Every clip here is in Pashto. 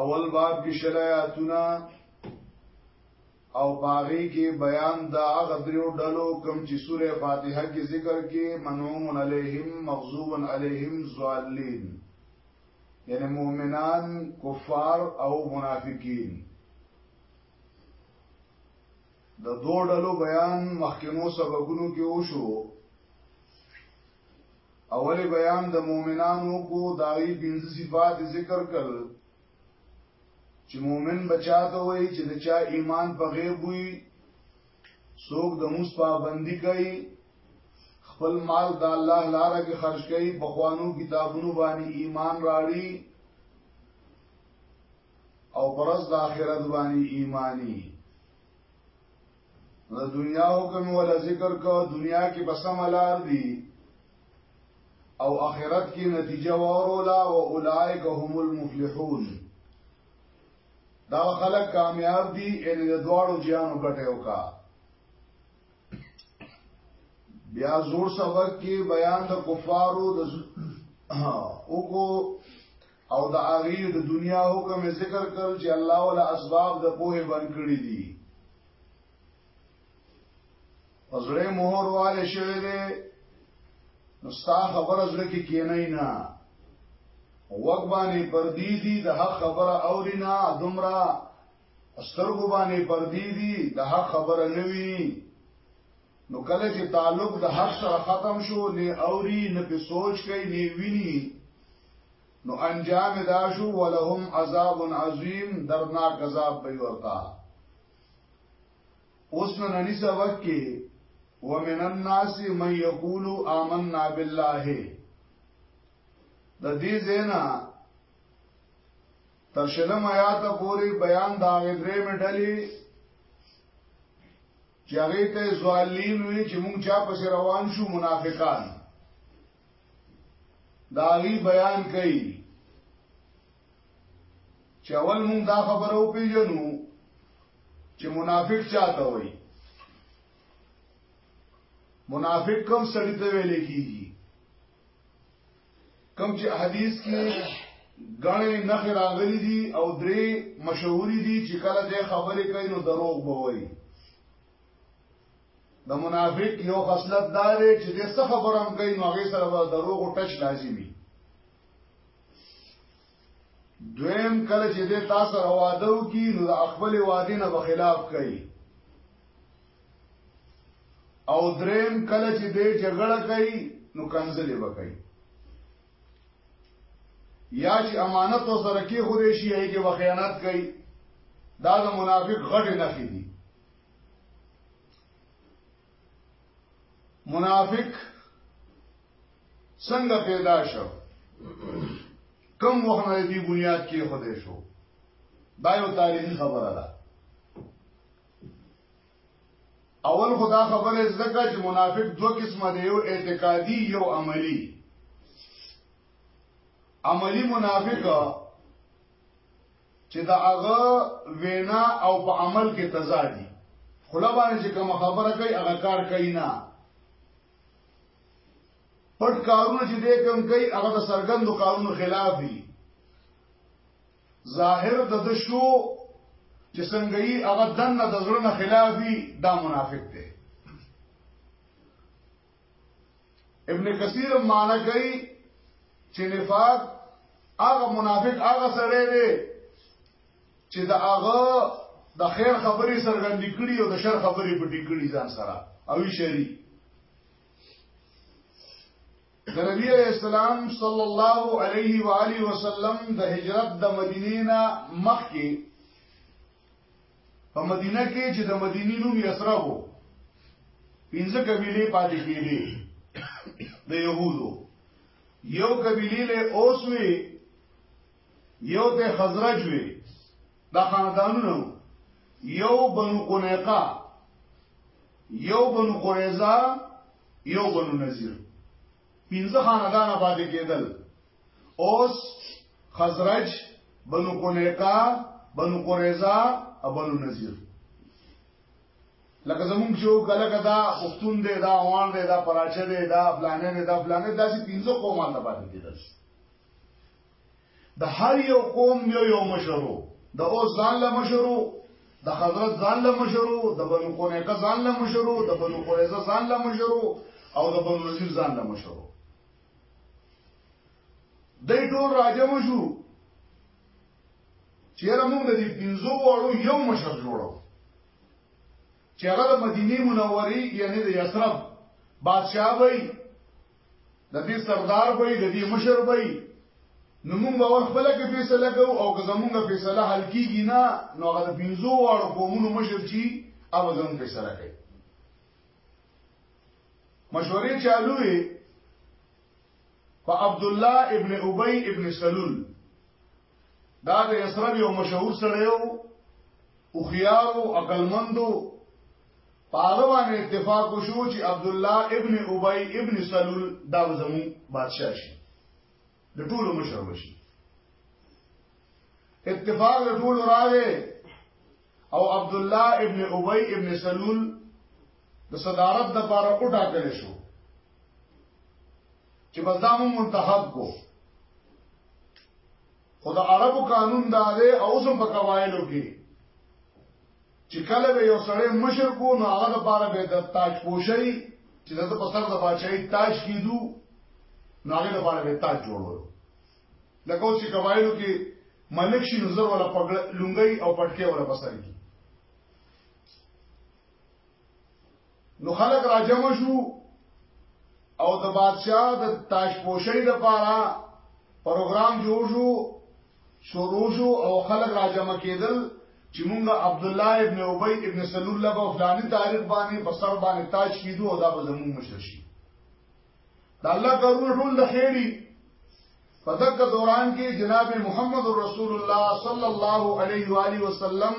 اول باب کې شلایاتونه او باغی کې بیان دا هغه دریو ډلو کوم چې سوره فاتحه کې ذکر کې منوم علیهم مغضوب علیهم ضالین یعنی مؤمنان کفار او منافقین د دوه ډلو بیان مخکینو سبقونو کې وشو اول بیان د مؤمنانو کو داغي پنځه صفات ذکر کړل چې مؤمن بچاته وي چې د چا ایمان په غیب وي څوک د موس پابندي کوي خپل مال د الله لپاره کې خرج کوي په خوانو کتابونو باندې ایمان راړي او پرز د آخرت باندې ایمانی نو دنیا حکم ولا ذکر کو دنیا کې بسم لار دی او اخرت کې نتیجه ورولا او اولائک هم المفلحون دا خلک کامیاب دي ان د دواړو جهانو ګټه وکا بیا زور سبق کې بیان د کفارو د او کو او د هغه د دنیا حکم ذکر کړ چې الله ولا اسباب د پوه بن کړی دي پزړې مهر والے شوی دی نو ستا خبره زړه کې کینای نه وګ باندې پردی دي د حق خبره اورینا دمرا سترګو باندې پردی دي د حق خبره نوي نو کله چې تعلق د حق سره ختم شو نه اوري نه په سوچ کوي نه ویني نو انجام دا شو ولهم عذاب عظیم درناک عذاب به ورتا اوس نو ننی سبق کې ومن الناس من یقول آمنا بالله د دې زینا تر شلم آیات پوری بیان دا غدرې مډلې چې هغه ته زوالین وی چې مونږ چا پس روان شو منافقان دا غي بیان کړي چې اول مونږ دا خبره وپیژنو چې منافق چاته وایي منافق کوم سړی ته ویل کیږي کم چې حدیث کې غنې نخې راغلي دي او درې مشهوري دي چې کله دې خبرې کوي نو دروغ به وایي د منافق یو خصلت دار دی چې دې څه خبرم کوي نو هغه سره به دروغ ټچ لازمي دویم کله چې د تاسو روادو کی نو د خپل وادي نه بخلاف کوي او دریم کله چې د جګړه کوي نو کنځلې وکړي یا چې امانت او سره کې خو دې شي هغه کې وخیانت کوي دا د منافق غټ نه دي منافق څنګه پیدا شو کم وخت نه دی بنیاد کې خوده شو دا یو تاریخي خبره ده اول خدا خبره زکه چې منافق دوه قسمه دی یو اعتقادي یو عملی عملی منافق چې دا هغه وینا او په عمل کې تضاد دي خلا باندې چې کوم خبره کوي هغه کار کوي نه پټ کارونه چې دې کوم کوي هغه د سرګندو قانونو خلاف دي ظاهر د دشو چې څنګه یې هغه دنه د زړه خلاف دي دا منافق دی ابن کثیر معنا کوي چې نفاق هغه منافق هغه سره دی چې دا هغه د خیر خبرې سرګندې کړي او د شر خبرې پټې کړي ځان سره او شری د نبی اسلام صلی الله علیه و آله وسلم د هجرت د مدینې نه مخکې په مدینه کې چې د مدینی نوم یسرا وو پنځه قبیله پاتې کېږي د يهودو یو قبیله له اوس وی یو ته خزرج وی دا خاندانونو یو بنو قنیقه یو بنو قریزه یو بنو نذیر پنځه خاندان آباد کېدل اوس خزرج بنو قنیقه بنو قریظه او بنو نذیر لکه زمونږ چې کله کدا پښتون دی دا اوان دی دا پراچه دی دا فلانه دی دا فلانه داسې پنځه قومه آباد کېدل د هر یو قوم یو یو مشر وو د اوس ځان له مشر وو د حضرت ځان له مشر وو د بنو قنیقه ځان له مشر وو د بنو قریظه ځان له مشر وو او د بنو نذیر ځان له مشر وو د ټول راجم شو چیرې موږ د دې پنځو وړو یو مشر جوړو چې هغه د مدینه منورې یعنی د یثرب بادشاہ وای د دې سردار به د دې مشر به نو موږ به خپل کې فیصله کوو او که زمونږ فیصله حل کیږي نه نو هغه د بنزو واړو قومونو مشر چی او زمونږ فیصله کوي مشورې چالو وي په عبد الله ابن ابي ابن سلول دا د اسرائیل یو مشهور سړی وو او خيارو عقلمندو پاغه باندې اتفاق وشو چې عبد الله ابن ابي ابن سلول دا زمو بادشاہ شي د ټولو مشر وشي اتفاق د ټولو راغې او عبد الله ابن ابي ابن سلول د صدارت د پاره وټاکل شو چې بس دا مو منتخب کو خو د عربو قانون دا دی او اوس په قواعدو کې چې کله به یو سړی مشر کو نو هغه د پاره به د تاج پوشي چې د په سر د بادشاہي تاج کیدو نو هغه د پاره به تاج جوړول لکه اوس چې قواعدو کې ملک شي نظر ولا پګړ لونګي او پټکي ولا پسر کی نو خلق را جمع شو او د بادشاہ د تاشپوشۍ د پاره پروګرام جوړ شو شروع شو او خلق را جمع کېدل چې مونږ عبد الله ابن ابي ابن سلول له فلاني تاریخ باندې په سر باندې تاج کیدو او دا به زموږ مشر شي دا الله کارونه ټول د خیری په دغه دوران کې جناب محمد رسول الله صلی الله علیه و علیه وسلم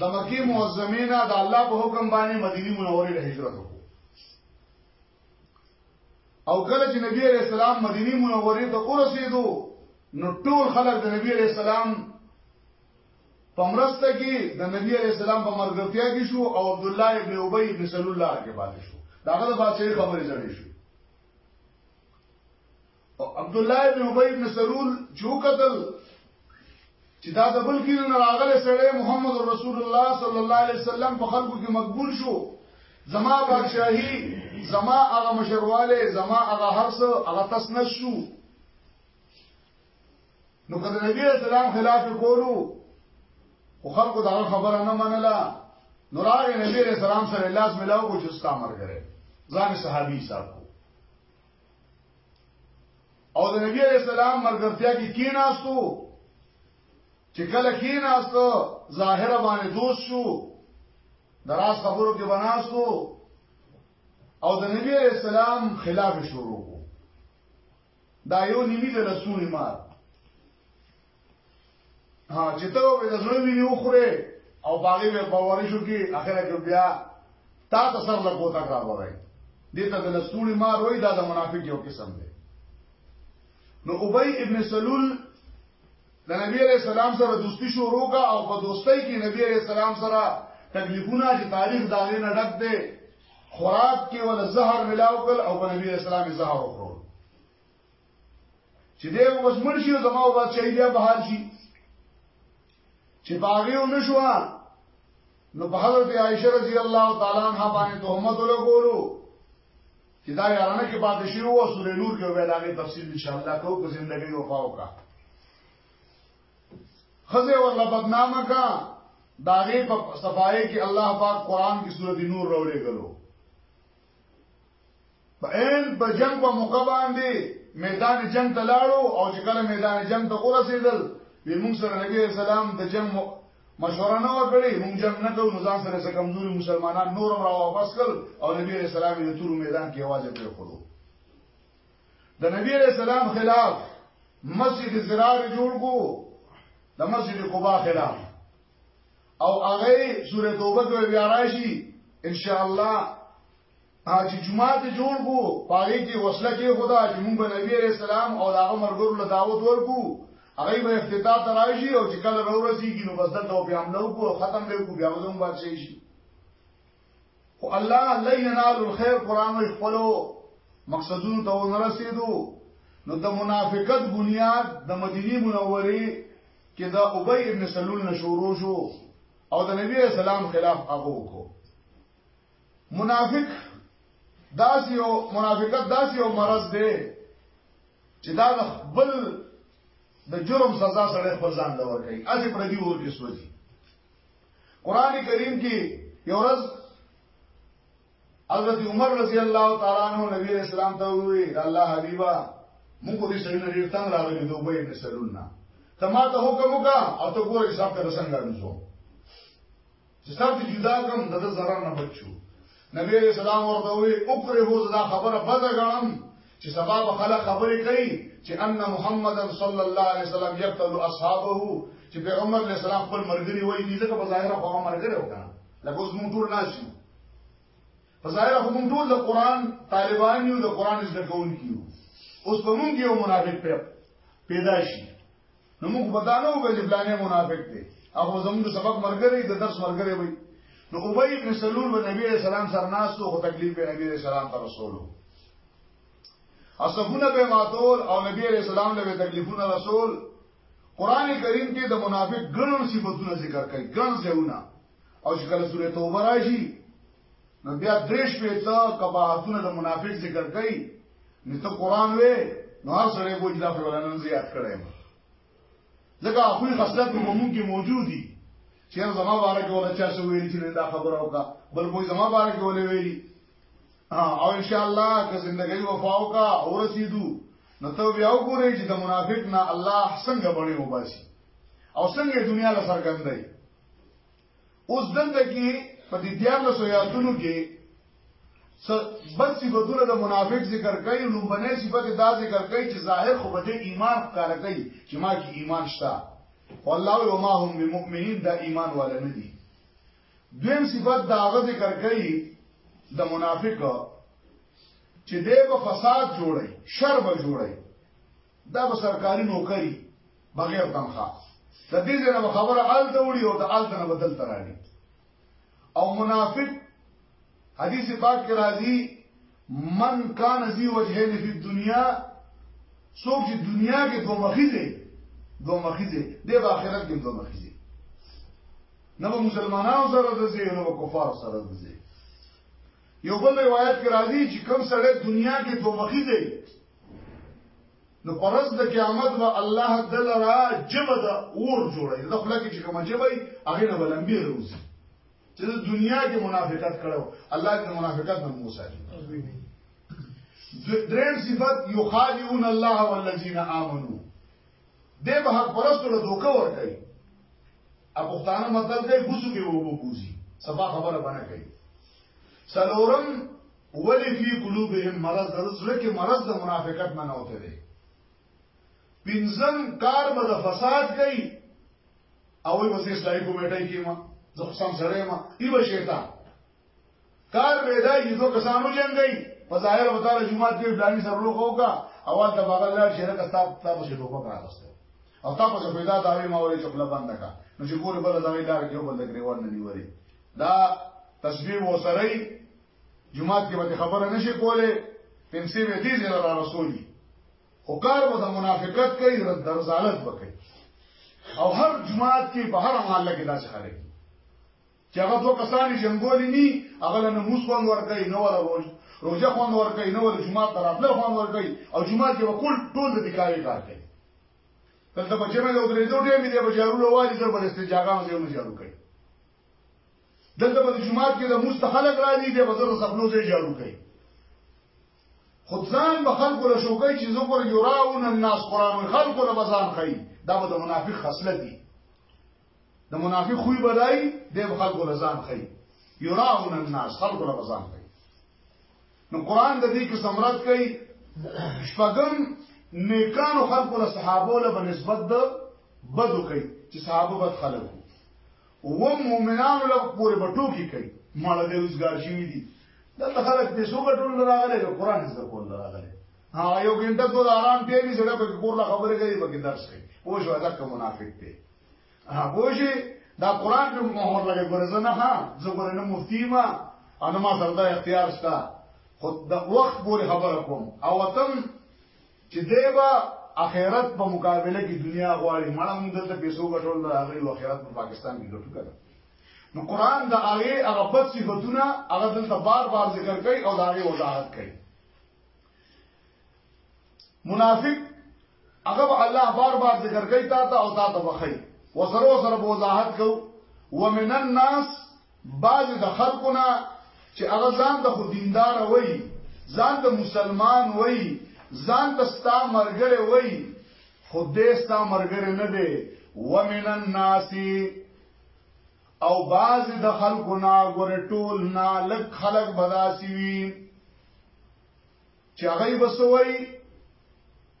د مکی معظمه نه د الله په حکم باندې مدینه منوره ته هجرت وکړه او کله چې نبی علیہ السلام مدینه منوره ته ورسېدو نو ټول خلک د نبی علیہ السلام په مرسته کې د نبی علیہ السلام په مرګرتیا کې شو او عبد الله ابن ابي ابن سلول الله کې باندې شو داغه د بادشاہي خبرې زړې شو او عبد الله ابن ابي ابن سلول جو قتل چې دا د بل کې نه راغله سره محمد رسول الله صلی الله علیه وسلم په خلکو کې مقبول شو زما بادشاہي زما هغه مشرواله زما هغه هرڅ هغه تسنس شو نو کله نبی اسلام خلاف کولو خو خلکو دا خبره نه منله نو راغی نبی اسلام سره لاس ملاو کو چې ستا مرګ لري ځان صحابي حساب کو او د نبی اسلام مرګرتیا کې کیناستو چې کله کیناستو ظاهر باندې دوست شو دراز خبرو کې بناستو او د نبی اسلام خلاف شروع دا یو نیمی د لسونی مار ها چې ته به د زړه ویني وخوره او باغې به باورې شو کې اخره کې بیا تا ته سر له کوتا کرا وای دې ته د لسونی مار وای دا د منافق یو قسم دی نو ابی ابن سلول د نبی علیہ السلام سره دوستی شروع کا او په دوستۍ کې نبی علیہ السلام سره تکلیفونه چې تاریخ داغې نه ډک دی خوراک کې ول زهر ملاو کړ او په نبی اسلام زهر وکړو چې دې اوس مړ شي زما او بادشاہي بیا بهر شي چې باغیو نشو نو په حضرت عائشه رضی الله تعالی عنها باندې تهمت لګولو چې دا یارانه کې پاتې شي او سورې نور کې ویلاغه تفصیل ان شاء الله کو کو ژوندۍ وفاو کا خزه ورله بدنامه کا داغه په صفای کې الله پاک قران کې سورته نور راولې غلو په ان په جنگ په موقع باندې میدان جنگ ته لاړو او چې کله میدان جنگ ته ورسېدل وی موږ سره نبی اسلام د جنگ مشوره نه وکړي موږ جنگ نه کوو نو ځان سره څه کمزوري مسلمانان نور را واپس کړ او نبی اسلام یې تور میدان کې आवाज پرې خورو د نبی علیہ السلام خلاف مسجد زرار جوړ کو د مسجد قباء خلاف او هغه سوره توبه ته بیا راشي ان شاء الله چې جمعه ته جوړ کو پاره کې وصله کې خدا چې موږ نبی علیہ السلام او هغه مرګور له دعوت ورکو هغه به افتتاح ته راشي او چې کله ورسیږي نو بس دلته بیا عملو کو ختم به کو بیا وزم بادشاہي شي او الله لن ينال الخير قران وي خپلو مقصدونو ته ورسېدو نو د منافقت بنیاد د مدینه منورې کې د ابي ابن سلول نشورو شو او د نبی اسلام خلاف هغه وکړو منافق داسې او منافقت داسې او مرض دی چې دا د خپل د جرم سزا سره خپل ځان لور کوي اسی پر دې ورته سوځي قران کریم کې یو ورځ حضرت عمر رضی الله تعالی عنہ نبی اسلام ته وی دا الله حبیبا موږ دې سړي نه ډیر تنگ راغلي دوه به نه سرونه تما ته حکم وکا او ته ګور حساب ته څنګه راځو چې تاسو جدا کوم دغه zarar نه بچو نبی علیہ السلام ورته وی اکره زدا خبره بد غنم چې سبا به خلک خبرې کوي چې ان محمدن صلی الله علیه وسلم یقتل اصحابه چې پیغمبر علیہ السلام خپل مرګري وایي دي ځکه په ظاهر خو مرګري وکړه لکه اوس مونږ ټول ناشو په ظاهر خو مونږ ټول د قران طالبان یو د قران زده کوونکي یو اوس په مونږ یو منافق پیدا شي نو موږ په دانو به چې بلانه منافق دی هغه زموږ سبق مرګري د درس مرګري وي نو ابي ابن سلول و نبی عليه السلام سره ناس ته خو تکلیف به نبی عليه السلام ته رسولو اصحابونه به ماتول او نبی عليه السلام له تکلیفونه رسول قران کریم کې د منافق ګڼو صفاتونه ذکر کړي ګڼ ځایونه او چې کله سورې توبه راشي نو بیا درې شپې ته قباحتونه د منافق ذکر کوي نو ته قران وې نو هر سره بوج لا په ولنن زیات کړي ځکه خپل خصلت په موږ کې موجود دي چې زما بارک ولا چا سو ویل چې دا خبره وکا بل کوئی زما بارک ولا ویلي او ان شاء الله که زندګي وفا وکا او رسیدو نو ته بیا وګورې چې د منافق نه الله څنګه بڼي وباسي او څنګه دنیا له سرګندای اوس دلته کې په دې دیارلو سیاتونو کې بد صفاتونه د منافق ذکر کوي لومبنه صفات دا ذکر کوي چې ظاهر خو به د ایمان کار کوي چې ما کې ایمان شته والله وما هم بمؤمنین دا ایمان ولا نه دي دویم صفات دا غو ذکر کوي د منافق چې دی به فساد جوړي شر به جوړي دا به سرکاري نوکری بغیر تنخوا د دې ځای نه خبره آل ته وړي او د آل ته نه بدل تراني او منافق حدیث پاک کې راځي من کان ذی وجهین فی الدنیا څوک چې دنیا کې دوه مخی دی دوه مخی دی د آخرت کې دوه مخی دی نه مسلمانانو سره د ځای نه کفار سره د ځای یو بل روایت کې راځي چې کم سړی دنیا کې دوه مخی دی نو پرز د قیامت به الله دل را جبه د اور جوړي د خپل کې چې کوم جبه هغه نه بلمبي روزي چې د دنیا کې منافقت کړو الله دې منافقت نه موسی دریم صفت یخادعون الله والذین آمنو دې به حق پرستو له دوکه ور کوي ا پښتانه مطلب دې ګوسو کې وو بوزي صفا خبره باندې کوي سلورم ولی فی قلوبهم مرض د زړه کې مرض د منافقت نه نوته دی پنځم کار به د فساد کوي او وي وسې اسلامي کمیټه کې ما زه سم سره ما ای به شیطان کار به دا یي دوه کسانو جنگي په ظاهر وتعالى جمعه کې بلانی سره لوخ وکا اول ته بغل لا شهر کا تاسو تاسو شي ټوپک راغسته او تاسو پیدا دا وی ما وی چپلا باندې کا نو چې کور بل دا وی لار کې بل د ګریوان نه نیوري دا تسبیح وسري جمعات کې به خبره نشي کوله پنسي به دې زره را رسولي او کار به د منافقت کوي د رسالت وکړي او هر جمعات کې په هر محله کې دا څه چې هغه دوه کسان جنگولي ني هغه له نموز خوان ورکړي نو ولا روز روزه خوان ورکړي نو ولا جمعه تر خپل خوان ورکړي او جمعه کې وکول ټول د کاري کار کوي دلته بچمه د درې دوه ډېر مې د بجارو لوالي سره بل استجاګه مې جارو کوي دلته په جمعات کې د مستخلق راځي د وزر سپلو ځای جارو کوي خود ځان به خلکو له شوکې چې زه پر یراون الناس قران خلکو له بزان خي دا به د منافق خصلت دي د منافق خوې بدای د خلکو له ځان خي یراون الناس خلکو له بزان خي نو قران د دې کې سمرات کوي شپږم نیکانو خلکو له صحابو له بنسبت د بدو کوي چې صحابه بد خلکو و مؤمنانو له پورې په ټوکی کوي مړه دې روزګار شي دي دا خلک پیسو ګټول راغلي د قران زده کول راغلي ها یو ګنټه کو آرام ټی وی سره په کور لا خبره کوي په کې درس کوي پوه شو دا کوم منافق دی ها پوه شي دا قران په مهر لګي ګورځه نه ها زه ګور نه مفتی ما انا ما سره دا اختیار شته خود د وخت پورې خبره کوم او تم چې دی به اخرت په مقابله کې دنیا غواړي مړه موږ دلته پیسو ګټول نه راغلی او اخرت په پاکستان کې ګټو کړه نو قران د هغه هغه بد صفاتونه هغه دلته بار بار ذکر کوي او دا هغه وضاحت کوي منافق هغه الله بار بار ذکر کوي تا ته او تا ته بخي وسره وسره وضاحت کو ومن الناس بعضی د خلکو نه چې هغه ځان د خو دیندار وای ځان د مسلمان وای ځان د ستا مرګره وای خو دې ستا مرګره نه دی ومن الناس او باز د خلکو نا ګور ټول نا لک خلق بداسي وي چې هغه بسوي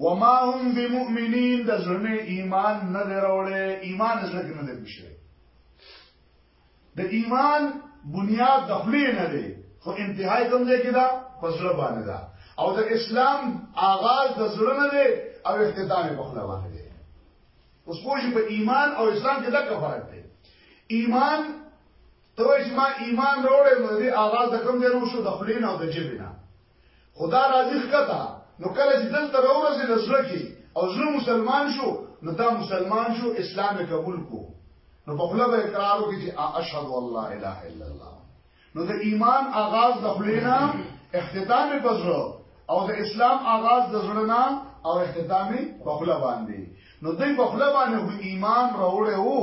وما هم بمؤمنین د زړه ایمان نه دروړې ایمان زړه کې نه دښه د ایمان بنیاد د خلی نه دی خو انتهای کوم ځای کې دا پسړه باندې دا او د اسلام آغاز د زړه نه دی او اختتام په خلا باندې دی اوس پوښي په ایمان او اسلام کې دا فرق دی ایمان توجه ما ایمان وروړې نو دی آغاز د کوم ځای نه شو د خلی نه او د جبه نه خدا راځي ښکتا نو کله چې دلته راورسې د زړه کې او زړه مسلمان شو نو دا مسلمان شو اسلام قبول کو نو په خپل اقرار وکړي چې اشهد الله اله الا الله نو د ایمان آغاز د خلینا اختتام بزرو او د اسلام آغاز د زړه او اختتام په خپل باندې نو دوی په خپل باندې ایمان راوړې وو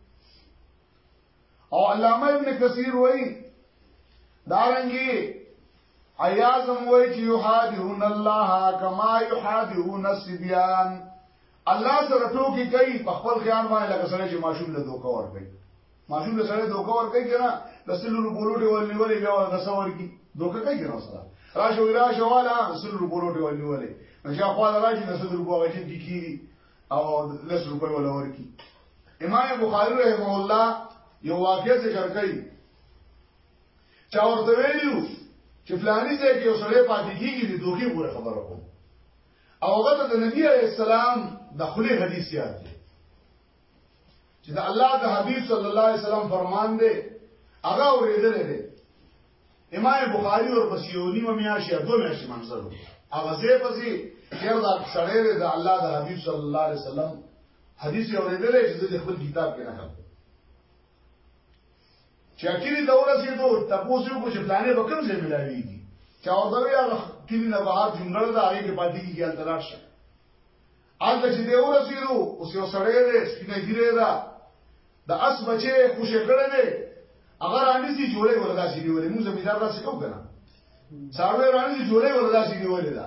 او علامه ابن کثیر وای دارنګي ایازم وای چې یحادون الله کما یحادون السبیان الله سره ټوکی کوي په خپل خیال باندې لکه سره چې ماشوم له دوکا ور کوي ماشوم له سره دوکا ور کوي کنه رسول بولوټي ولې ولې بیا ور غسور کی دوکا کوي کنه سره راشه راشه والا رسول بولوټي ولې ولې نو چې خپل راځي رسول بولوټي کی کیږي او لس روپۍ ولا ورکی امام بخاری رحمه الله یو واقعه ذکر کوي چا ورته ویلو چې فلانی ځای کې اوسړې پاتې کیږي د دوکي پورې خبره کوم او هغه ته د نبی عليه السلام د خلی حدیث یاد دی چې د الله د حبیب صلی الله علیه وسلم فرمان دی هغه ورېدل دی امام بخاری اور پس یو نیمه میاشت یا دو میاشت منځل هغه ځای پسې یو دا سړی دی د الله د حبیب صلی الله علیه وسلم حدیث یې اورېدل چې د خپل کتاب کې نه کړ چې اخیری دا ورسېدو تاسو یو کوم پلانې به کوم ځای ملاويږي چا ورته وی هغه کلی نه بهر جمله ده هغه کې پاتې کیږي تلاش هلته چې دی ورسېدو، اوس یو سړی دی، سپینه ږیره یې ده، د اس بچی یې خوشې کړی دی، هغه رانیسي جولۍ ورله داسې نیولې، موږ زمیندار داسې کوو که نه؟ څاروی رانیسي جولۍ ورله داسې نیولې ده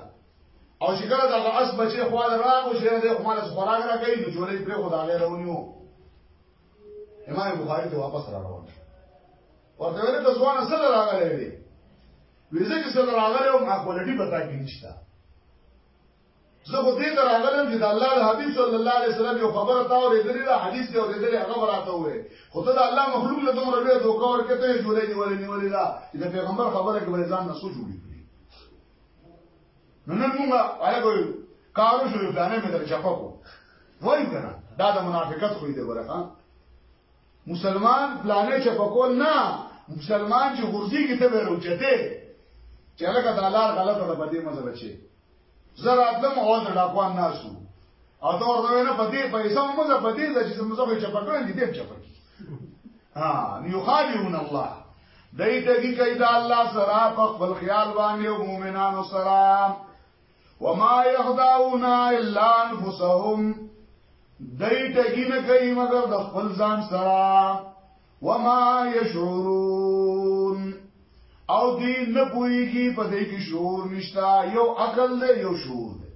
او چې کله دغه اس بچی خوا له راغو چې دی خو ماله خوراک را کوي نو جولۍ پرېښوده هغه یې راونیو امام بخاري ته واپس را روان شو ورته ویل ته ځوانه څه له راغلی وې وې زه چې څه له راغلی وم هغه کوالټي به تا کې نشته زه خو دې ته راغلم چې د الله د حبيب صلی الله علیه وسلم یو خبره تا اورېدلې ده حدیث دی اورېدلې هغه راته وې خو ته د الله مخلوق له دومره لوی دوکه ورکې ته جوړې نیولې نیولې ده چې د پیغمبر خبره کې ځان نه سوچ وړي نو نن موږ هغه کوي کارو شو یو دانه مې در چپا کو وای کنه دا د منافقت خو دې ورخه مسلمان پلانې چپا کول نه مسلمان چې ورځي کې ته ورچته چې هغه د الله غلطه ده په دې مزه بچي زه راتلم او د ډاکوان ناسو او دا ورته نه پدې پیسې مو زه پدې چې موږ به چپا کړم دې دې چپا کی ها یخادعون الله دای ته کی کید الله سره په خپل خیال باندې او مؤمنانو سره وما یخدعون الا انفسهم دای ته کی نه کوي مگر د خپل ځان سره وما يشعرون او دی نه پويږي په دې کې شعور نشتا یو عقل دی یو شعور دی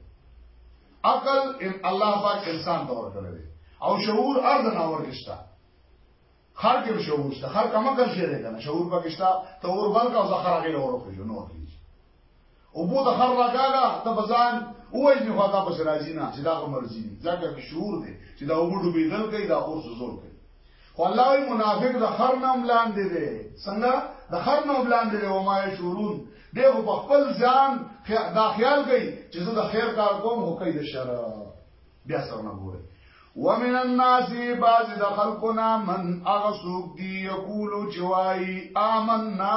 عقل ان الله پاک انسان ته ورکړي او شعور ارض نه ورکشتا خر کې شعور شته خر کما کل شي دی کنه شعور پکشتا ته اور بل کا زخر غیر اور خو نو او بو د خر راګاګا ته بزان وای می خو دا پس راځي نه چې دا مرزي دي ځکه کې شعور دی چې دا وګړو به دل کوي دا اور زور کوي خو الله وی منافق د خر نام لاندې دی څنګه د خر نام لاندې دی او ما شعورون دی خو خپل ځان دا خیال کوي چې زه د خیر کار کوم هو کوي د شر بیا سره نه ګوري ومن الناس بعض د خلقنا من اغسوک دی یقولو چوائی آمنا